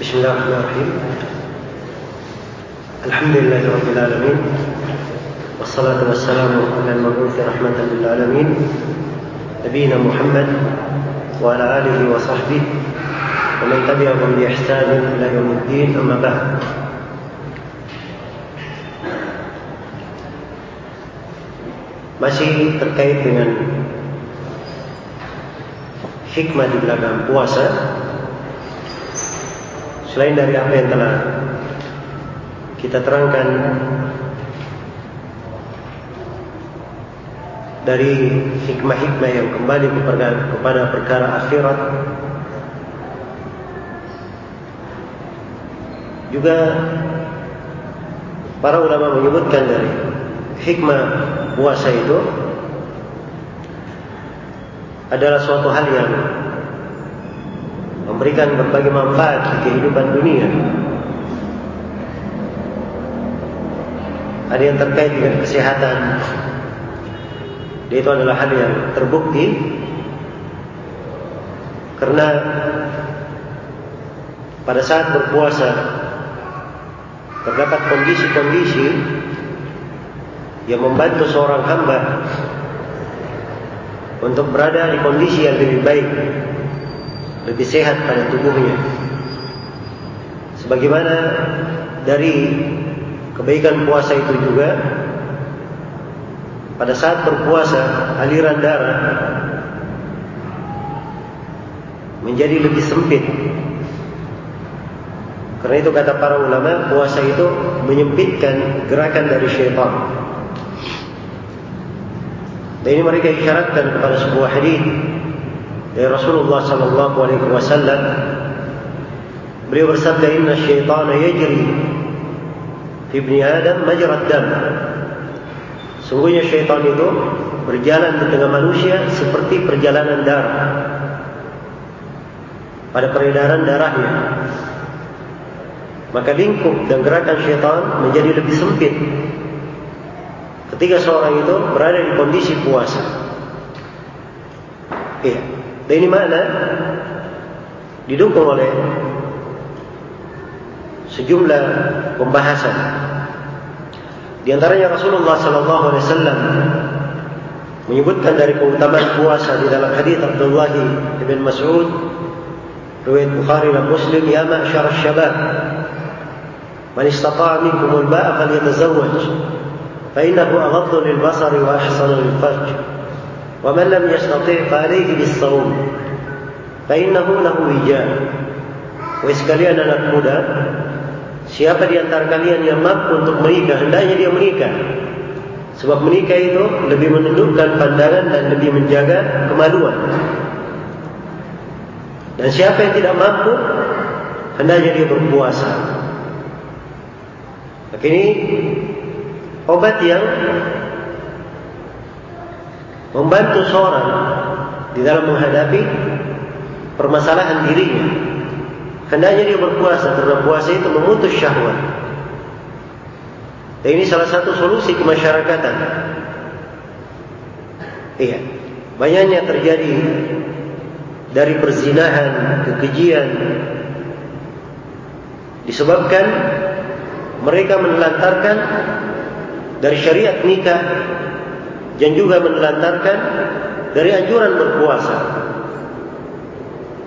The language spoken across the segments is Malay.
بسم الله الرحمن الرحيم. الحمد لله رب العالمين والصلاة والسلام على المبعوث رحمة للعالمين نبينا محمد وعلى آله وصحبه ومن تبعهم بإحسان إلى يوم الدين أما بعد. masih terkait dengan hikmah di belakang puasa. Selain dari apa yang telah kita terangkan dari hikmah-hikmah yang kembali kepada perkara akhirat juga para ulama menyebutkan dari hikmah puasa itu adalah suatu hal yang memberikan berbagai manfaat di kehidupan dunia. Ada yang terkait dengan kesehatan. Itu adalah hal yang terbukti karena pada saat berpuasa terdapat kondisi-kondisi yang membantu seorang hamba untuk berada di kondisi yang lebih baik, lebih sehat pada tubuhnya. Sebagaimana dari kebaikan puasa itu juga, pada saat berpuasa aliran darah menjadi lebih sempit. Karena itu kata para ulama, puasa itu menyempitkan gerakan dari syaitan. Dan ini mereka isyaratkan kepada sebuah hadis dari Rasulullah sallallahu alaihi wasallam. Beliau bersabda, "Inna syaitana yajri fi ibni Adam majra dam." Sungguhnya syaitan itu berjalan di tengah manusia seperti perjalanan darah. Pada peredaran darahnya. Maka lingkup dan gerakan syaitan menjadi lebih sempit ketika seorang itu berada di kondisi puasa. Iya. Dan ini mana didukung oleh sejumlah pembahasan. Di antaranya Rasulullah sallallahu alaihi wasallam menyebutkan dari keutamaan puasa di dalam hadis Abdullah bin Mas'ud riwayat Bukhari dan Muslim ya ma'syar asy-syabab man istata'a minkum al-ba'a falyatazawwaj فإنه أغض للبصر وأحسن للفرج ومن لم يستطع فعليه بالصوم فإنه له وجاء وإسكاليان anak muda Siapa di antara kalian yang mampu untuk menikah Hendaknya dia menikah Sebab menikah itu lebih menundukkan pandangan Dan lebih menjaga kemaluan Dan siapa yang tidak mampu Hendaknya dia berpuasa Maka ini obat yang membantu seorang di dalam menghadapi permasalahan dirinya. Hendaknya dia berpuasa karena puasa itu memutus syahwat. Dan ini salah satu solusi kemasyarakatan. Iya, banyaknya terjadi dari perzinahan, kekejian disebabkan mereka menelantarkan dari syariat nikah dan juga menelantarkan dari anjuran berpuasa.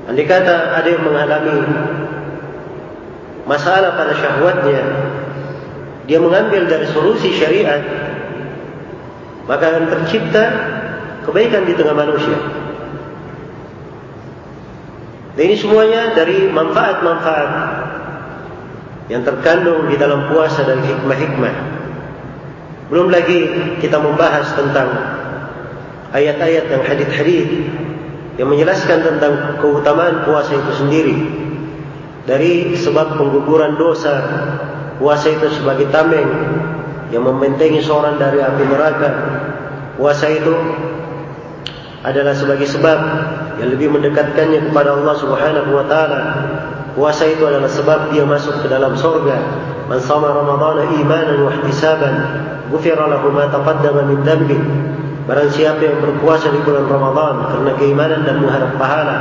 Andai kata ada yang mengalami masalah pada syahwatnya, dia mengambil dari solusi syariat, maka akan tercipta kebaikan di tengah manusia. Dan ini semuanya dari manfaat-manfaat yang terkandung di dalam puasa dan hikmah-hikmah. Belum lagi kita membahas tentang ayat-ayat dan hadith-hadith yang menjelaskan tentang keutamaan puasa itu sendiri. Dari sebab pengguguran dosa, puasa itu sebagai tameng yang membentengi seorang dari api neraka. Puasa itu adalah sebagai sebab yang lebih mendekatkannya kepada Allah Subhanahu wa taala. Puasa itu adalah sebab dia masuk ke dalam surga. Man sama Ramadan imanan wa ihtisaban Gufira lahu ma taqaddama min dhanbi. Barang siapa yang berpuasa di bulan Ramadan karena keimanan dan mengharap pahala,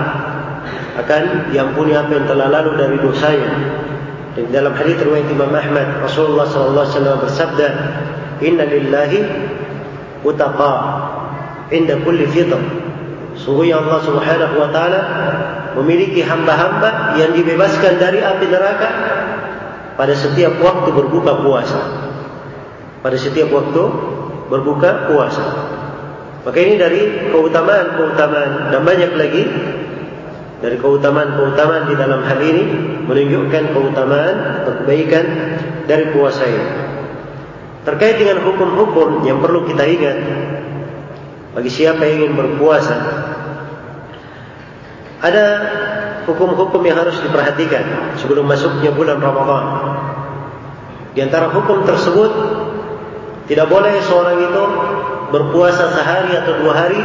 akan diampuni apa yang telah lalu dari dosanya. Dan dalam hadis riwayat Imam Ahmad, Rasulullah sallallahu alaihi wasallam bersabda, "Inna lillahi utaqa inda kulli fitr." Sungguhnya Allah Subhanahu wa taala memiliki hamba-hamba yang dibebaskan dari api neraka pada setiap waktu berbuka puasa. Pada setiap waktu berbuka puasa. Maka ini dari keutamaan-keutamaan dan banyak lagi dari keutamaan-keutamaan di dalam hal ini menunjukkan keutamaan atau kebaikan dari puasa ini. Terkait dengan hukum-hukum yang perlu kita ingat bagi siapa yang ingin berpuasa, ada hukum-hukum yang harus diperhatikan sebelum masuknya bulan Ramadhan. Di antara hukum tersebut, tidak boleh seorang itu berpuasa sehari atau dua hari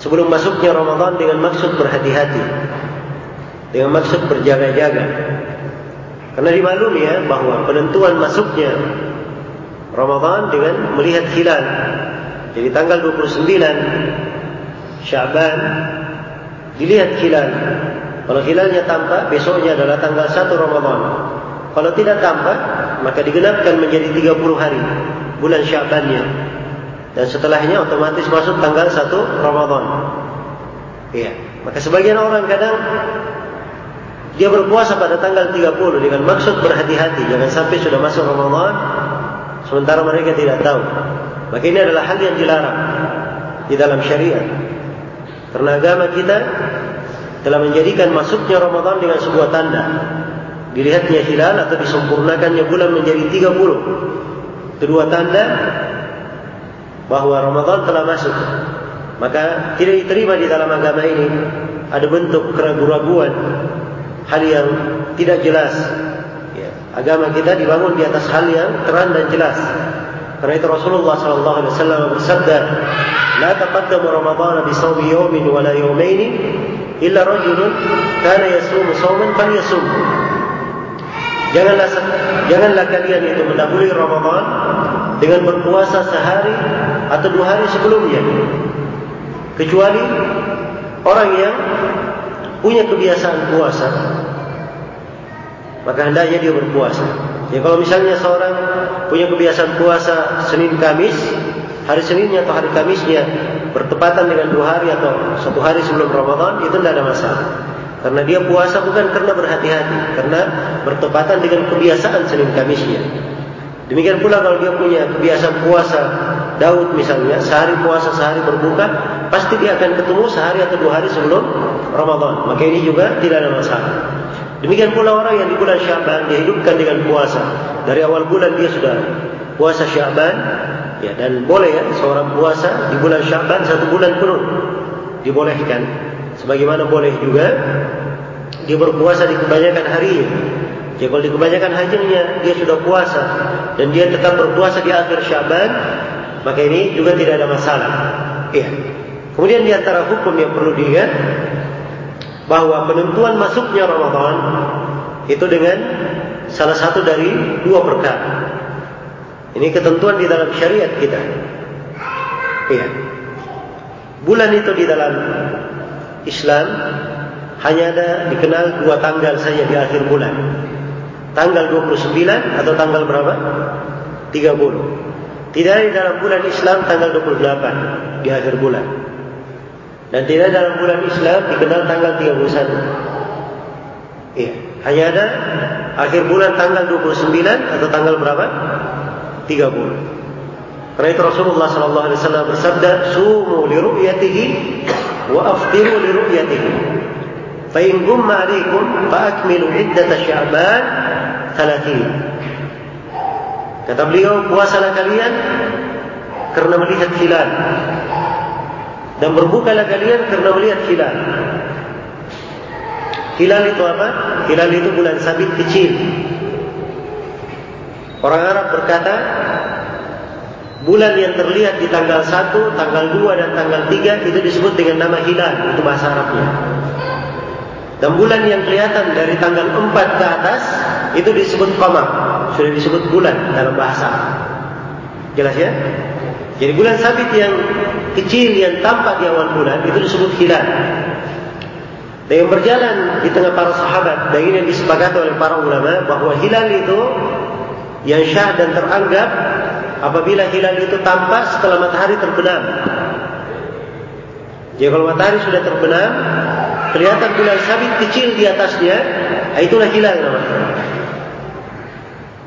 sebelum masuknya Ramadan dengan maksud berhati-hati. Dengan maksud berjaga-jaga. Karena dimaklumi ya bahawa penentuan masuknya Ramadan dengan melihat hilal. Jadi tanggal 29 Syaban dilihat hilal. Kalau hilalnya tampak, besoknya adalah tanggal 1 Ramadan. Kalau tidak tampak, maka digenapkan menjadi 30 hari bulan Syabannya dan setelahnya otomatis masuk tanggal 1 Ramadan. Iya. Maka sebagian orang kadang dia berpuasa pada tanggal 30 dengan maksud berhati-hati jangan sampai sudah masuk Ramadan sementara mereka tidak tahu. Maka ini adalah hal yang dilarang di dalam syariat. Karena agama kita telah menjadikan masuknya Ramadan dengan sebuah tanda. Dilihatnya hilal atau disempurnakannya bulan menjadi 30. Kedua tanda bahawa Ramadan telah masuk maka tidak diterima di dalam agama ini ada bentuk keraguan-raguan hal yang tidak jelas ya. agama kita dibangun di atas hal yang terang dan jelas karena itu Rasulullah wasallam bersabda ramadan bi sawmi yawmin wala yawmayn illa rajulun kana yasumu sawman falyasum janganlah janganlah kalian itu mendahului Ramadan dengan berpuasa sehari atau dua hari sebelumnya. Kecuali orang yang punya kebiasaan puasa maka hendaknya dia berpuasa. Ya kalau misalnya seorang punya kebiasaan puasa Senin Kamis hari Seninnya atau hari Kamisnya bertepatan dengan dua hari atau satu hari sebelum Ramadan itu tidak ada masalah karena dia puasa bukan karena berhati-hati karena bertepatan dengan kebiasaan Senin Kamisnya Demikian pula kalau dia punya kebiasaan puasa Daud misalnya sehari puasa sehari berbuka pasti dia akan ketemu sehari atau dua hari sebelum Ramadan. Maka ini juga tidak ada masalah. Demikian pula orang yang di bulan Syaban dihidupkan dengan puasa. Dari awal bulan dia sudah puasa Syaban ya dan boleh ya seorang puasa di bulan Syaban satu bulan penuh dibolehkan. Sebagaimana boleh juga dia berpuasa di kebanyakan hari jadi kalau di kebanyakan hajinya dia sudah puasa dan dia tetap berpuasa di akhir Syaban, maka ini juga tidak ada masalah. Iya. Kemudian di antara hukum yang perlu diingat bahwa penentuan masuknya Ramadan itu dengan salah satu dari dua perkara. Ini ketentuan di dalam syariat kita. Iya. Bulan itu di dalam Islam hanya ada dikenal dua tanggal saja di akhir bulan tanggal 29 atau tanggal berapa? 30. Tidak ada dalam bulan Islam tanggal 28 di akhir bulan. Dan tidak dalam bulan Islam dikenal tanggal 31. Iya, hanya ada akhir bulan tanggal 29 atau tanggal berapa? 30. Karena itu Rasulullah sallallahu alaihi wasallam bersabda, "Sumu li ru'yatihi wa aftiru li ru'yatihi." Gumma 'alaikum fa akmilu 'iddat Sya'ban talatin. Kata beliau, puasalah kalian kerana melihat hilal. Dan berbukalah kalian kerana melihat hilal. Hilal itu apa? Hilal itu bulan sabit kecil. Orang Arab berkata, bulan yang terlihat di tanggal 1, tanggal 2 dan tanggal 3 itu disebut dengan nama hilal. Itu bahasa Arabnya. Dan bulan yang kelihatan dari tanggal 4 ke atas itu disebut qamar, sudah disebut bulan dalam bahasa. Jelas ya? Jadi bulan sabit yang kecil yang tampak di awal bulan itu disebut hilal. Dan yang berjalan di tengah para sahabat dan ini yang disepakati oleh para ulama bahawa hilal itu yang syah dan teranggap apabila hilal itu tampak setelah matahari terbenam. Jadi kalau matahari sudah terbenam, kelihatan bulan sabit kecil di atasnya, itulah hilal namanya.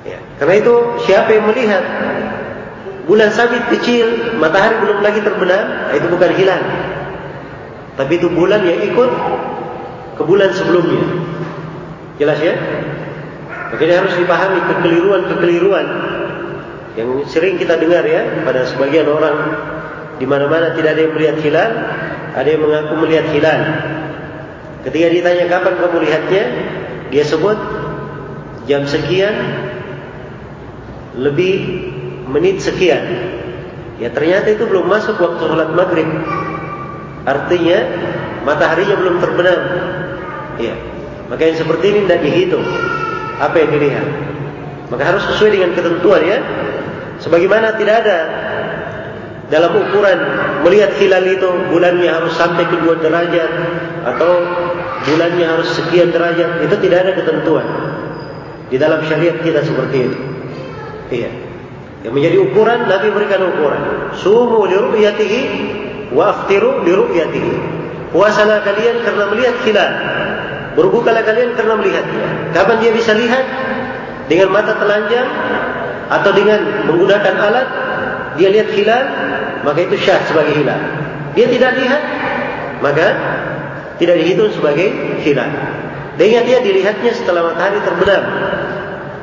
Ya. Karena itu siapa yang melihat bulan sabit kecil, matahari belum lagi terbenam, itu bukan hilal. Tapi itu bulan yang ikut ke bulan sebelumnya. Jelas ya? Jadi harus dipahami kekeliruan-kekeliruan yang sering kita dengar ya pada sebagian orang di mana-mana tidak ada yang melihat hilal, ada yang mengaku melihat hilal. Ketika ditanya kapan kamu lihatnya, dia sebut jam sekian lebih menit sekian. Ya ternyata itu belum masuk waktu sholat maghrib. Artinya mataharinya belum terbenam. Ya. Maka yang seperti ini tidak dihitung. Apa yang dilihat. Maka harus sesuai dengan ketentuan ya. Sebagaimana tidak ada dalam ukuran melihat hilal itu bulannya harus sampai ke dua derajat atau bulannya harus sekian derajat itu tidak ada ketentuan di dalam syariat kita seperti itu. Iya. Yang menjadi ukuran Nabi berikan ukuran. Sumu li ru'yatihi wa aftiru li ru'yatihi. Puasalah kalian karena melihat hilal. Berbukalah kalian karena melihatnya. Kapan dia bisa lihat? Dengan mata telanjang atau dengan menggunakan alat dia lihat hilal, maka itu syah sebagai hilal. Dia tidak lihat, maka tidak dihitung sebagai hilal. Dan ingat dia dilihatnya setelah matahari terbenam.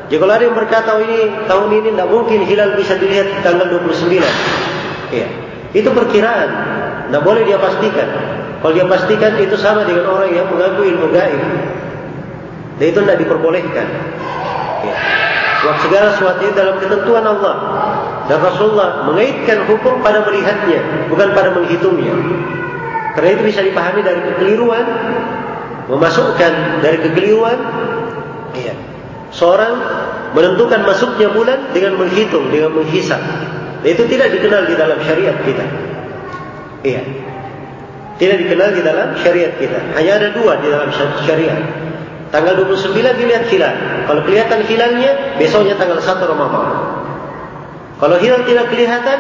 Jadi kalau ada yang berkata oh ini tahun ini tidak mungkin hilal bisa dilihat tanggal 29. Ya. Itu perkiraan. Tidak boleh dia pastikan. Kalau dia pastikan itu sama dengan orang yang mengaku ilmu gaib. Dan itu tidak diperbolehkan. Ya. Sebab segala sesuatu itu dalam ketentuan Allah. Dan Rasulullah mengaitkan hukum pada melihatnya. Bukan pada menghitungnya. Karena itu bisa dipahami dari kekeliruan. Memasukkan dari kekeliruan. Ya. Seorang menentukan masuknya bulan dengan menghitung, dengan menghisap. Itu tidak dikenal di dalam syariat kita. Iya. Tidak dikenal di dalam syariat kita. Hanya ada dua di dalam syariat. Tanggal 29 dilihat hilal. Kalau kelihatan hilalnya, besoknya tanggal 1 Ramadan. Kalau hilal tidak kelihatan,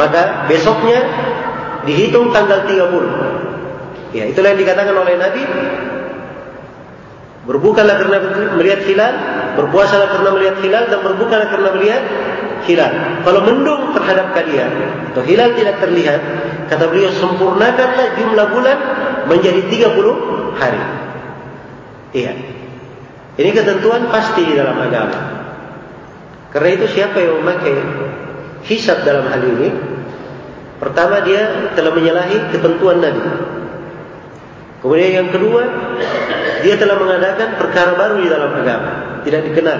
maka besoknya dihitung tanggal 30. Ya, itulah yang dikatakan oleh Nabi. Berbukalah karena melihat hilal, berpuasalah karena melihat hilal dan berbukalah karena melihat hilal. Kalau mendung terhadap kalian atau hilal tidak terlihat, kata beliau sempurnakanlah jumlah bulan menjadi 30 hari. Iya. Ini ketentuan pasti dalam agama. Karena itu siapa yang memakai hisab dalam hal ini? Pertama dia telah menyalahi ketentuan Nabi. Kemudian yang kedua, dia telah mengadakan perkara baru di dalam agama, tidak dikenal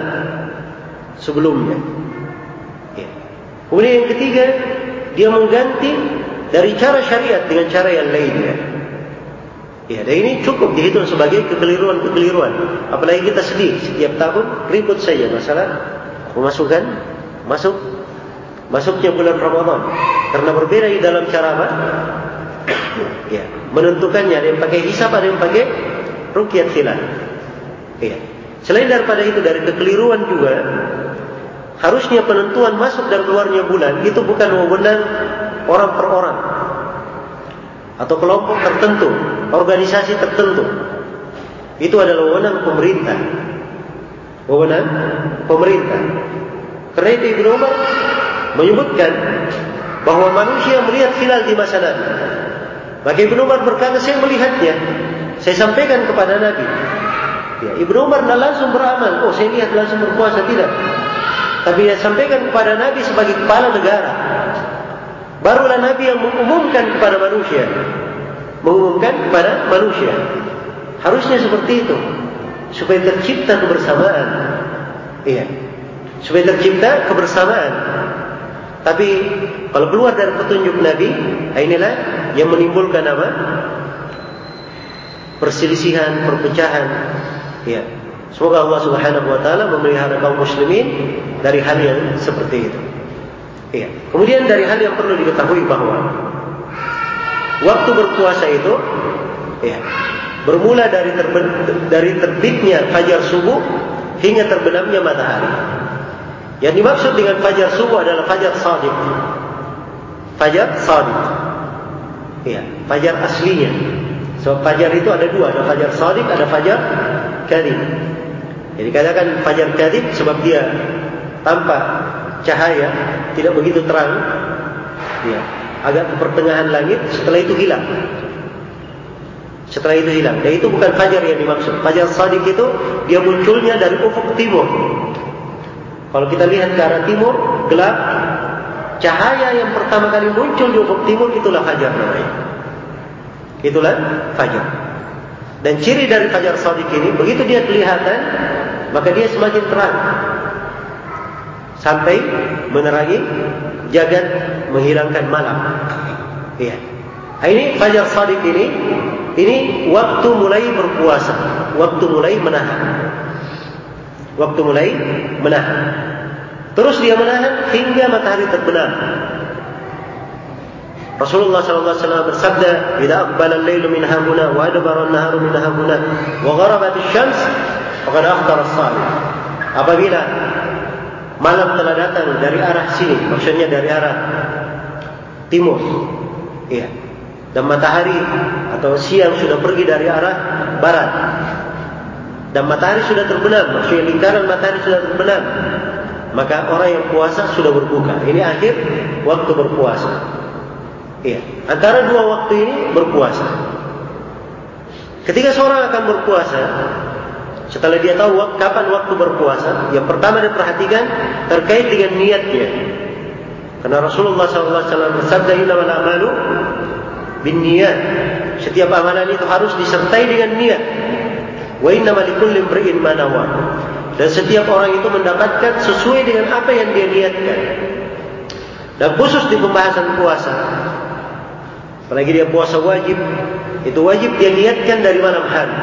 sebelumnya. Kemudian yang ketiga, dia mengganti dari cara syariat dengan cara yang lainnya. Ya, dan ini cukup dihitung sebagai kekeliruan-kekeliruan. Apalagi kita sedih setiap tahun ribut saja masalah memasukkan masuk masuknya bulan Ramadan. Karena berbeda di dalam cara apa? Ya, menentukannya ada yang pakai hisab, ada yang pakai rukyat hilal. Ya. Selain daripada itu dari kekeliruan juga harusnya penentuan masuk dan keluarnya bulan itu bukan wewenang orang per orang atau kelompok tertentu, organisasi tertentu. Itu adalah wewenang pemerintah. Wewenang pemerintah. Karena itu Ibnu Umar menyebutkan bahawa manusia melihat hilal di masa Nabi. Maka Ibnu Umar berkata, saya melihatnya. Saya sampaikan kepada Nabi. Ya, Ibnu Umar tidak langsung beramal. Oh, saya lihat langsung berpuasa. Tidak. Tapi dia sampaikan kepada Nabi sebagai kepala negara. Barulah Nabi yang mengumumkan kepada manusia. Mengumumkan kepada manusia. Harusnya seperti itu. Supaya tercipta kebersamaan. Iya. Supaya tercipta kebersamaan. Tapi kalau keluar dari petunjuk Nabi, inilah yang menimbulkan apa? Perselisihan, perpecahan. Iya. Semoga Allah Subhanahu wa taala memelihara kaum muslimin dari hal yang seperti itu. Iya. Kemudian dari hal yang perlu diketahui bahwa waktu berpuasa itu ya, bermula dari terben, dari terbitnya fajar subuh hingga terbenamnya matahari. Yang dimaksud dengan fajar subuh adalah fajar sadiq. Fajar sadiq. Ya, fajar aslinya. Sebab so, fajar itu ada dua, ada fajar sadiq, ada fajar kadhib. Jadi katakan fajar kadhib sebab dia tampak cahaya tidak begitu terang. Ya, agak ke pertengahan langit, setelah itu hilang. Setelah itu hilang. Dan itu bukan fajar yang dimaksud. Fajar sadiq itu dia munculnya dari ufuk timur. Kalau kita lihat ke arah timur, gelap. Cahaya yang pertama kali muncul di ufuk timur itulah fajar namanya. Itulah fajar. Dan ciri dari fajar sadiq ini, begitu dia kelihatan, maka dia semakin terang. Sampai menerangi jagat menghilangkan malam. Iya. Ini fajar sadiq ini ini waktu mulai berpuasa, waktu mulai menahan. Waktu mulai menahan. Terus dia menahan hingga matahari terbenam. Rasulullah SAW bersabda, "Jika aqbala al-lailu min hahuna wa adbara an-naharu min hahuna wa gharabat asy-syams, faqad aftara as-shaim." Apabila malam telah datang dari arah sini, maksudnya dari arah timur. Iya dan matahari atau siang sudah pergi dari arah barat dan matahari sudah terbenam. Maksudnya lingkaran matahari sudah terbenam. Maka orang yang puasa sudah berbuka. Ini akhir waktu berpuasa. Iya. Antara dua waktu ini berpuasa. Ketika seorang akan berpuasa setelah dia tahu kapan waktu berpuasa yang pertama dia perhatikan terkait dengan niatnya. Karena Rasulullah SAW bersabda innamal amalu bin niat. Setiap amalan itu harus disertai dengan niat. Wa inna malikul limri'in manawa. Dan setiap orang itu mendapatkan sesuai dengan apa yang dia niatkan. Dan khusus di pembahasan puasa. Apalagi dia puasa wajib. Itu wajib dia niatkan dari malam hari.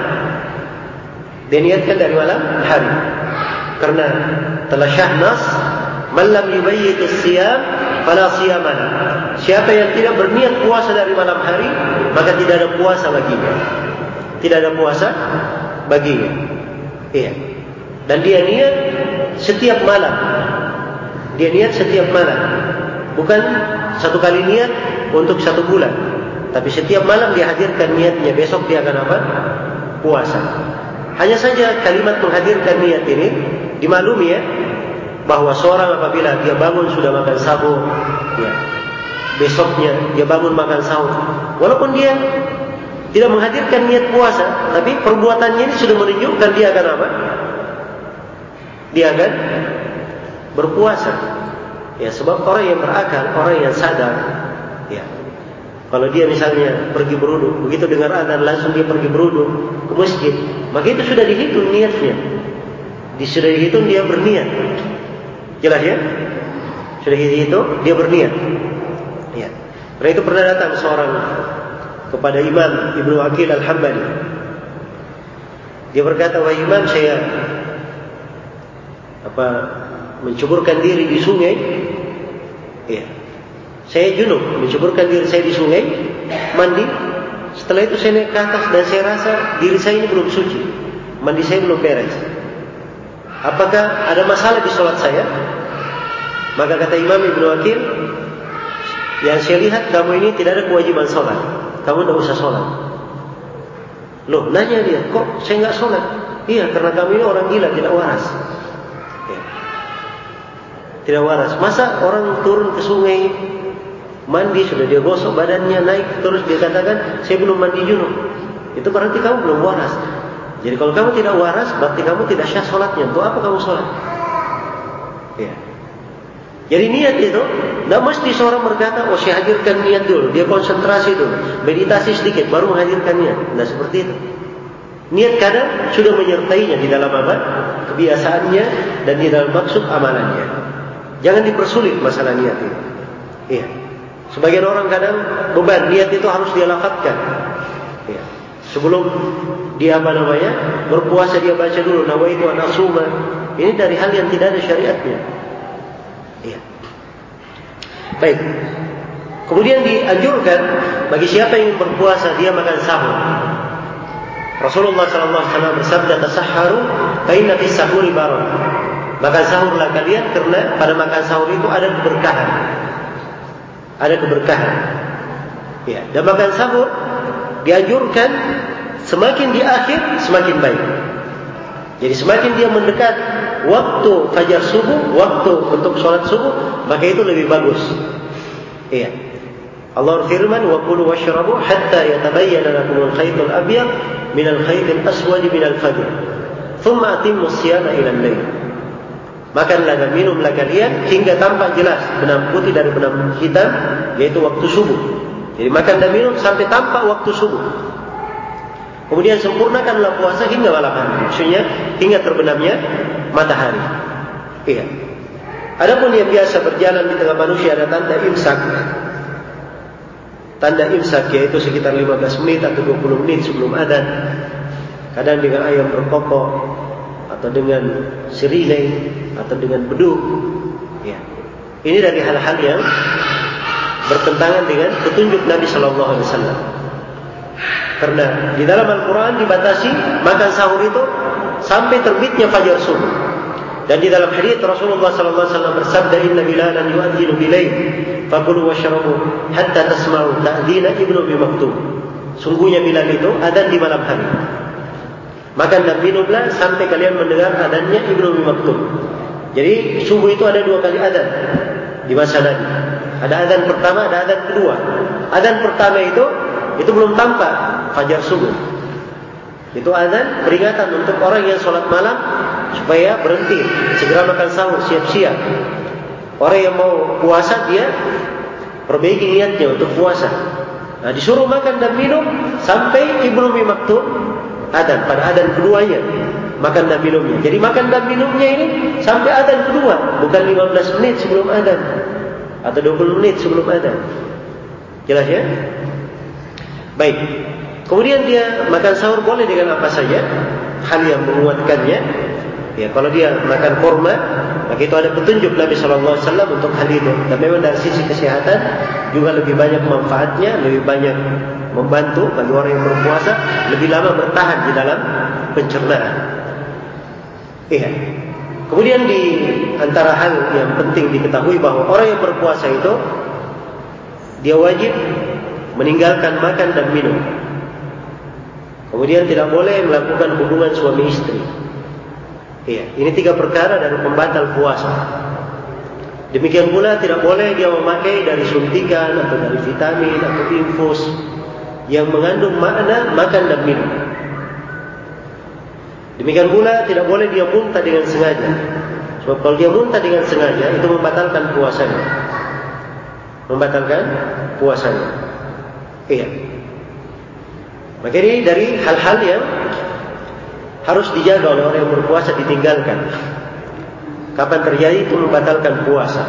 Dia niatkan dari malam hari. Karena telah syahnas. Malam yubayyid siyam fala siyamana. Siapa yang tidak berniat puasa dari malam hari, maka tidak ada puasa baginya. Tidak ada puasa baginya. Iya. Dan dia niat setiap malam. Dia niat setiap malam. Bukan satu kali niat untuk satu bulan. Tapi setiap malam dia hadirkan niatnya. Besok dia akan apa? Puasa. Hanya saja kalimat menghadirkan niat ini dimaklumi ya bahawa seorang apabila dia bangun sudah makan sahur, ya, besoknya dia bangun makan sahur, walaupun dia tidak menghadirkan niat puasa, tapi perbuatannya ini sudah menunjukkan dia akan apa? Dia akan berpuasa. Ya, sebab orang yang berakal, orang yang sadar, ya. Kalau dia misalnya pergi beruduk, begitu dengar adzan langsung dia pergi beruduk ke masjid, maka itu sudah dihitung niatnya. Di sudah dihitung dia berniat. Jelas ya? Sudah itu dia berniat. Ya. Karena itu pernah datang seorang kepada Imam Ibnu Aqil Al-Hambali. Dia berkata, "Wahai Imam, saya apa mencuburkan diri di sungai?" Ya. Saya junub, mencuburkan diri saya di sungai, mandi. Setelah itu saya naik ke atas dan saya rasa diri saya ini belum suci. Mandi saya belum beres. Apakah ada masalah di solat saya? Maka kata Imam Ibn Wakil, yang saya lihat kamu ini tidak ada kewajiban solat. Kamu tidak usah solat. Loh, nanya dia, kok saya enggak solat? Iya, karena kamu ini orang gila, tidak waras. Ya. Tidak waras. Masa orang turun ke sungai, mandi, sudah dia gosok badannya, naik, terus dia katakan, saya belum mandi junub. Itu berarti kamu belum waras. Jadi kalau kamu tidak waras, berarti kamu tidak syah solatnya. Untuk apa kamu solat? Ya. Jadi niat itu, tidak mesti seorang berkata, oh saya hadirkan niat dulu. Dia konsentrasi dulu. Meditasi sedikit, baru menghadirkan niat. Tidak seperti itu. Niat kadang sudah menyertainya di dalam apa? Kebiasaannya dan di dalam maksud amalannya. Jangan dipersulit masalah niat itu. Iya. Sebagian orang kadang beban, niat itu harus dia lafadkan. Iya. Sebelum dia apa namanya berpuasa dia baca dulu nawa itu anak suma ini dari hal yang tidak ada syariatnya iya baik kemudian dianjurkan bagi siapa yang berpuasa dia makan sahur Rasulullah sallallahu alaihi wasallam bersabda tasahharu fa inna fi sahuri barakah. Makan sahurlah kalian karena pada makan sahur itu ada keberkahan. Ada keberkahan. Ya, dan makan sahur dianjurkan semakin di akhir semakin baik. Jadi semakin dia mendekat waktu fajar subuh, waktu untuk sholat subuh, maka itu lebih bagus. Iya. Allah firman wa kulu washrabu hatta yatabayyana lakum al-khayt al-abyad min al-aswad min al-fajr. Thumma atimmu siyama ila al-layl. Makanlah dan minumlah kalian hingga tampak jelas benang putih dari benang hitam yaitu waktu subuh. Jadi makan dan minum sampai tampak waktu subuh. Kemudian sempurnakanlah puasa hingga malam hari. Maksudnya hingga terbenamnya matahari. Iya. Adapun yang biasa berjalan di tengah manusia ada tanda imsak. Tanda imsak yaitu sekitar 15 menit atau 20 menit sebelum adzan. Kadang dengan ayam berkokok atau dengan sirine atau dengan beduk. Ya. Ini dari hal-hal yang bertentangan dengan petunjuk Nabi Sallallahu Alaihi Wasallam. Karena di dalam Al-Quran dibatasi makan sahur itu sampai terbitnya fajar subuh. Dan di dalam hadis Rasulullah sallallahu alaihi wasallam bersabda inna bilalan yu'adzinu bilail fakulu washrabu hatta tasma'u ta'dina ibnu bi maktub. Sungguhnya Bilal itu adzan di malam hari. Makan dan minumlah sampai kalian mendengar adzannya ibnu bi maktub. Jadi subuh itu ada dua kali adzan di masa Nabi. Ada adzan pertama, ada adzan kedua. Adzan pertama itu itu belum tampak fajar subuh. Itu azan peringatan untuk orang yang sholat malam supaya berhenti segera makan sahur siap-siap. Orang yang mau puasa dia perbaiki niatnya untuk puasa. Nah, disuruh makan dan minum sampai ibnu mimaktum adan pada adan keduanya makan dan minumnya. Jadi makan dan minumnya ini sampai adan kedua, bukan 15 menit sebelum adan atau 20 menit sebelum adan. Jelas ya? Baik. Kemudian dia makan sahur boleh dengan apa saja. Hal yang menguatkannya. Ya, kalau dia makan kurma, maka itu ada petunjuk Nabi Sallallahu Alaihi Wasallam untuk hal itu. Dan memang dari sisi kesehatan juga lebih banyak manfaatnya, lebih banyak membantu bagi orang yang berpuasa, lebih lama bertahan di dalam pencernaan. Iya. Kemudian di antara hal yang penting diketahui bahawa orang yang berpuasa itu dia wajib meninggalkan makan dan minum. Kemudian tidak boleh melakukan hubungan suami istri. Iya, ini tiga perkara dari pembatal puasa. Demikian pula tidak boleh dia memakai dari suntikan atau dari vitamin atau infus yang mengandung makna makan dan minum. Demikian pula tidak boleh dia muntah dengan sengaja. Sebab kalau dia muntah dengan sengaja itu membatalkan puasanya. Membatalkan puasanya. Iya. Maka ini dari hal-hal yang harus dijaga oleh orang yang berpuasa ditinggalkan. Kapan terjadi itu membatalkan puasa.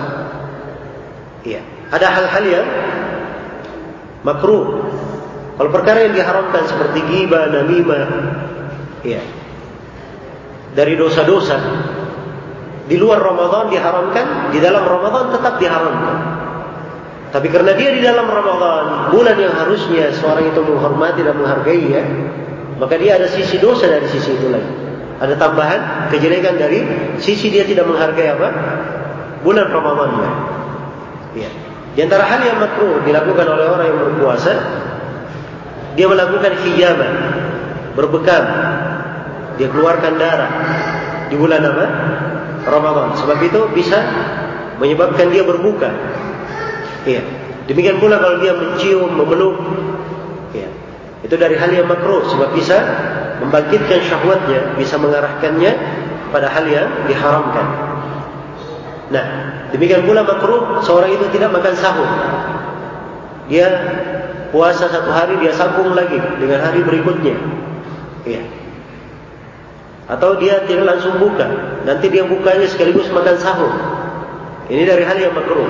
Iya. Ada hal-hal yang makruh. Kalau perkara yang diharamkan seperti ghibah, namimah, iya. Dari dosa-dosa di luar Ramadan diharamkan, di dalam Ramadan tetap diharamkan. Tapi karena dia di dalam Ramadan, bulan yang harusnya seorang itu menghormati dan menghargai ya, maka dia ada sisi dosa dari sisi itu lagi. Ada tambahan kejelekan dari sisi dia tidak menghargai apa? Bulan Ramadan ya. Di antara hal yang makruh dilakukan oleh orang yang berpuasa, dia melakukan hijabah, berbekam, dia keluarkan darah di bulan apa? Ramadan. Sebab itu bisa menyebabkan dia berbuka Ya. Demikian pula kalau dia mencium, memeluk. Itu dari hal yang makruh sebab bisa membangkitkan syahwatnya, bisa mengarahkannya pada hal yang diharamkan. Nah, demikian pula makruh seorang itu tidak makan sahur. Dia puasa satu hari dia sambung lagi dengan hari berikutnya. Ya. Atau dia tidak langsung buka, nanti dia bukanya sekaligus makan sahur. Ini dari hal yang makruh.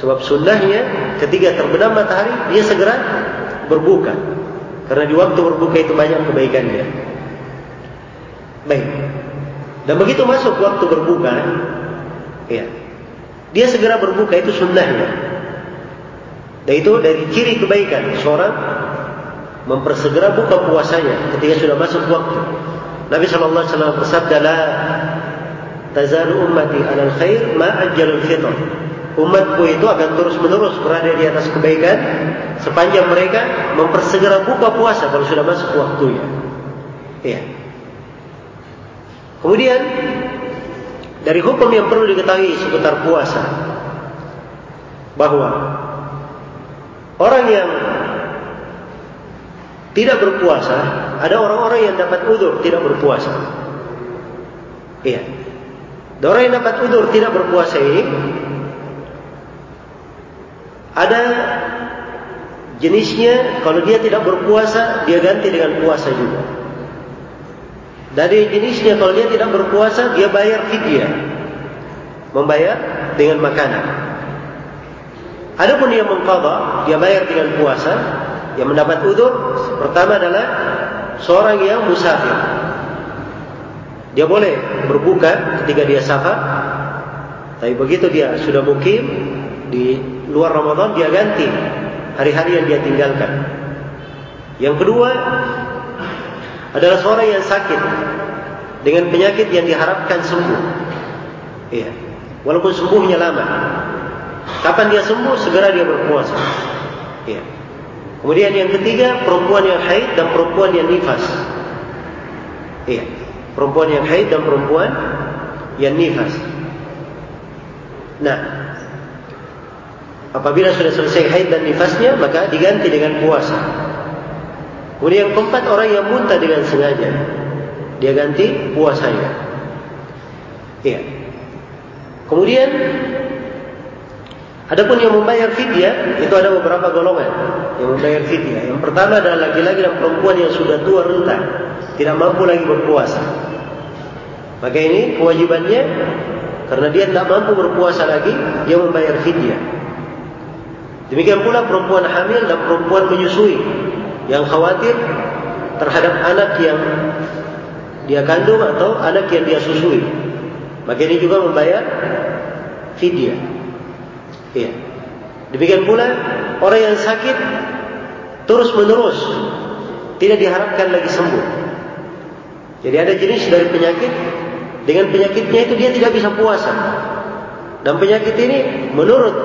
Sebab sunnahnya ketika terbenam matahari dia segera berbuka. Karena di waktu berbuka itu banyak kebaikannya. Baik. Dan begitu masuk waktu berbuka, ya, dia segera berbuka itu sunnahnya. Dan itu dari ciri kebaikan seorang mempersegera buka puasanya ketika sudah masuk waktu. Nabi sallallahu alaihi wasallam bersabda la tazalu ummati 'alal khair ma ajjalul fitr. Umatku itu akan terus-menerus berada di atas kebaikan sepanjang mereka mempersegera buka puasa kalau sudah masuk waktunya. Iya. Kemudian dari hukum yang perlu diketahui seputar puasa bahwa orang yang tidak berpuasa, ada orang-orang yang dapat udur tidak berpuasa. Iya. Orang yang dapat udur tidak berpuasa ini ada jenisnya kalau dia tidak berpuasa dia ganti dengan puasa juga. Dari jenisnya kalau dia tidak berpuasa dia bayar fidyah. Membayar dengan makanan. Adapun dia mengqadha, dia bayar dengan puasa, yang mendapat udur pertama adalah seorang yang musafir. Dia boleh berbuka ketika dia safar. Tapi begitu dia sudah mukim di luar Ramadan dia ganti hari-hari yang dia tinggalkan. Yang kedua adalah seorang yang sakit dengan penyakit yang diharapkan sembuh. Iya. Walaupun sembuhnya lama. Kapan dia sembuh segera dia berpuasa. Iya. Kemudian yang ketiga, perempuan yang haid dan perempuan yang nifas. Iya. Perempuan yang haid dan perempuan yang nifas. Nah, apabila sudah selesai haid dan nifasnya, maka diganti dengan puasa. Kemudian yang keempat, orang yang muntah dengan sengaja. Dia ganti puasanya. Iya. Kemudian Adapun yang membayar fidyah itu ada beberapa golongan yang membayar fidyah. Yang pertama adalah laki-laki dan perempuan yang sudah tua renta, tidak mampu lagi berpuasa. Maka ini kewajibannya karena dia tidak mampu berpuasa lagi, dia membayar fidyah. Demikian pula perempuan hamil dan perempuan menyusui yang khawatir terhadap anak yang dia kandung atau anak yang dia susui. Maka ini juga membayar fidyah. Ya. Demikian pula orang yang sakit terus menerus tidak diharapkan lagi sembuh. Jadi ada jenis dari penyakit dengan penyakitnya itu dia tidak bisa puasa. Dan penyakit ini menurut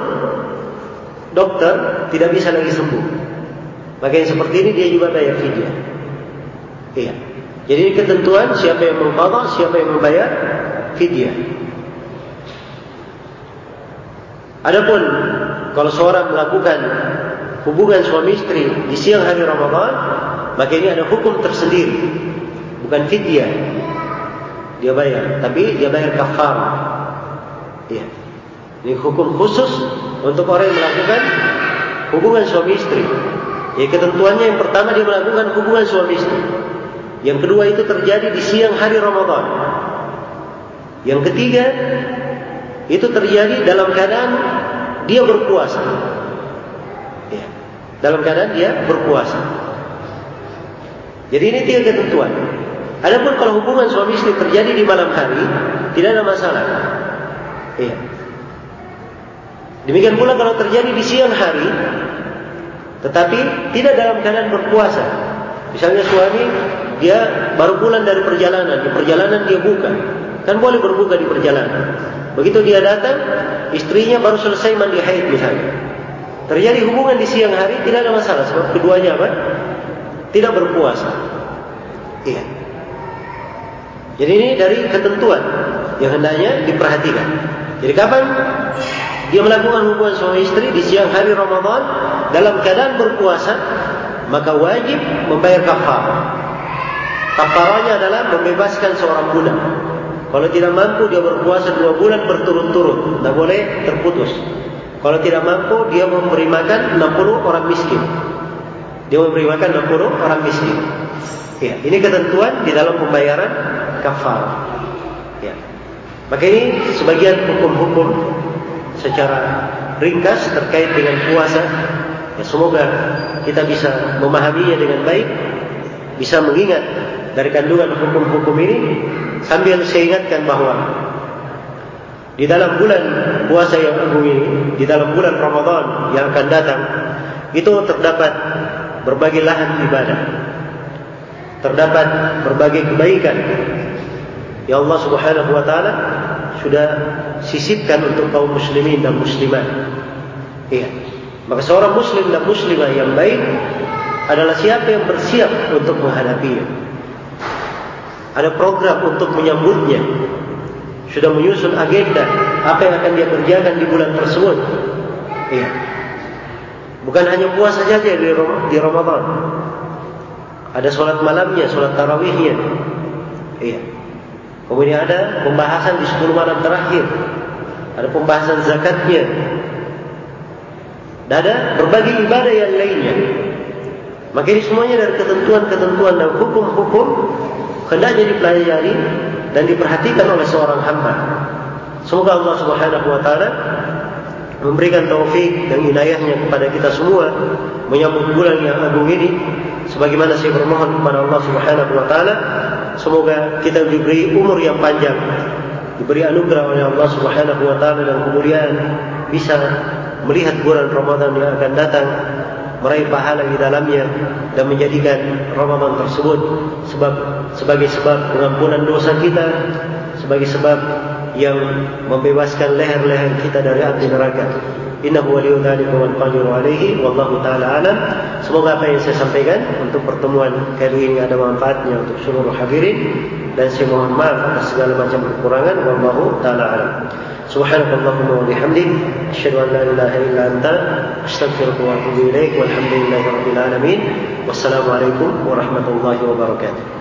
dokter tidak bisa lagi sembuh. Yang seperti ini dia juga bayar fidyah. Iya. Jadi ini ketentuan siapa yang mengqadha, siapa yang membayar fidyah. Adapun kalau seorang melakukan hubungan suami istri di siang hari Ramadan, maka ini ada hukum tersendiri. Bukan fidyah. Dia bayar, tapi dia bayar kafar. Ya. Ini hukum khusus untuk orang yang melakukan hubungan suami istri. Ya, ketentuannya yang pertama dia melakukan hubungan suami istri. Yang kedua itu terjadi di siang hari Ramadan. Yang ketiga itu terjadi dalam keadaan dia berpuasa. Ya. Dalam keadaan dia berpuasa. Jadi ini tiga ketentuan. Adapun kalau hubungan suami istri terjadi di malam hari, tidak ada masalah. Ya. Demikian pula kalau terjadi di siang hari, tetapi tidak dalam keadaan berpuasa. Misalnya suami dia baru pulang dari perjalanan, di perjalanan dia buka, kan boleh berbuka di perjalanan. Begitu dia datang, istrinya baru selesai mandi haid misalnya. Terjadi hubungan di siang hari tidak ada masalah sebab keduanya apa? Tidak berpuasa. Iya. Jadi ini dari ketentuan yang hendaknya diperhatikan. Jadi kapan dia melakukan hubungan suami istri di siang hari Ramadan dalam keadaan berpuasa, maka wajib membayar kafar. Kafarnya adalah membebaskan seorang budak. Kalau tidak mampu dia berpuasa dua bulan berturut-turut, tidak boleh terputus. Kalau tidak mampu dia memberi makan 60 orang miskin. Dia memberi makan 60 orang miskin. Ya, ini ketentuan di dalam pembayaran kafar. Ya. Maka ini sebagian hukum-hukum secara ringkas terkait dengan puasa. Ya, semoga kita bisa memahaminya dengan baik, bisa mengingat dari kandungan hukum-hukum ini sambil saya ingatkan bahawa di dalam bulan puasa yang agung ini, di dalam bulan Ramadan yang akan datang, itu terdapat berbagai lahan ibadah. Terdapat berbagai kebaikan yang Allah Subhanahu wa taala sudah sisipkan untuk kaum muslimin dan muslimat. Iya. Maka seorang muslim dan muslimah yang baik adalah siapa yang bersiap untuk menghadapinya. Ada program untuk menyambutnya. Sudah menyusun agenda apa yang akan dia kerjakan di bulan tersebut. Iya. Bukan hanya puasa saja di Ramadan. Ada solat malamnya, solat tarawihnya. Iya. Kemudian ada pembahasan di 10 malam terakhir. Ada pembahasan zakatnya. Dan ada berbagai ibadah yang lainnya. Maka ini semuanya dari ketentuan-ketentuan dan hukum-hukum hendaknya dipelajari dan diperhatikan oleh seorang hamba. Semoga Allah Subhanahu wa taala memberikan taufik dan inayahnya kepada kita semua menyambut bulan yang agung ini sebagaimana saya bermohon kepada Allah Subhanahu wa taala semoga kita diberi umur yang panjang diberi anugerah oleh Allah Subhanahu wa taala dan kemudian bisa melihat bulan Ramadan yang akan datang meraih pahala di dalamnya dan menjadikan Ramadan tersebut sebab sebagai sebab pengampunan dosa kita sebagai sebab yang membebaskan leher-leher kita dari api neraka innahu waliyyu dzalika wal qadiru alaihi wallahu taala alam. Semoga apa yang saya sampaikan untuk pertemuan kali ini ada manfaatnya untuk seluruh hadirin. Dan saya mohon maaf atas segala macam kekurangan. Wallahu taala alam. Subhanakallahumma wa bihamdik. Asyhadu an la ilaha illa anta. Astaghfiruka wa atubu ilaik walhamdulillahi rabbil alamin. Wassalamu warahmatullahi wabarakatuh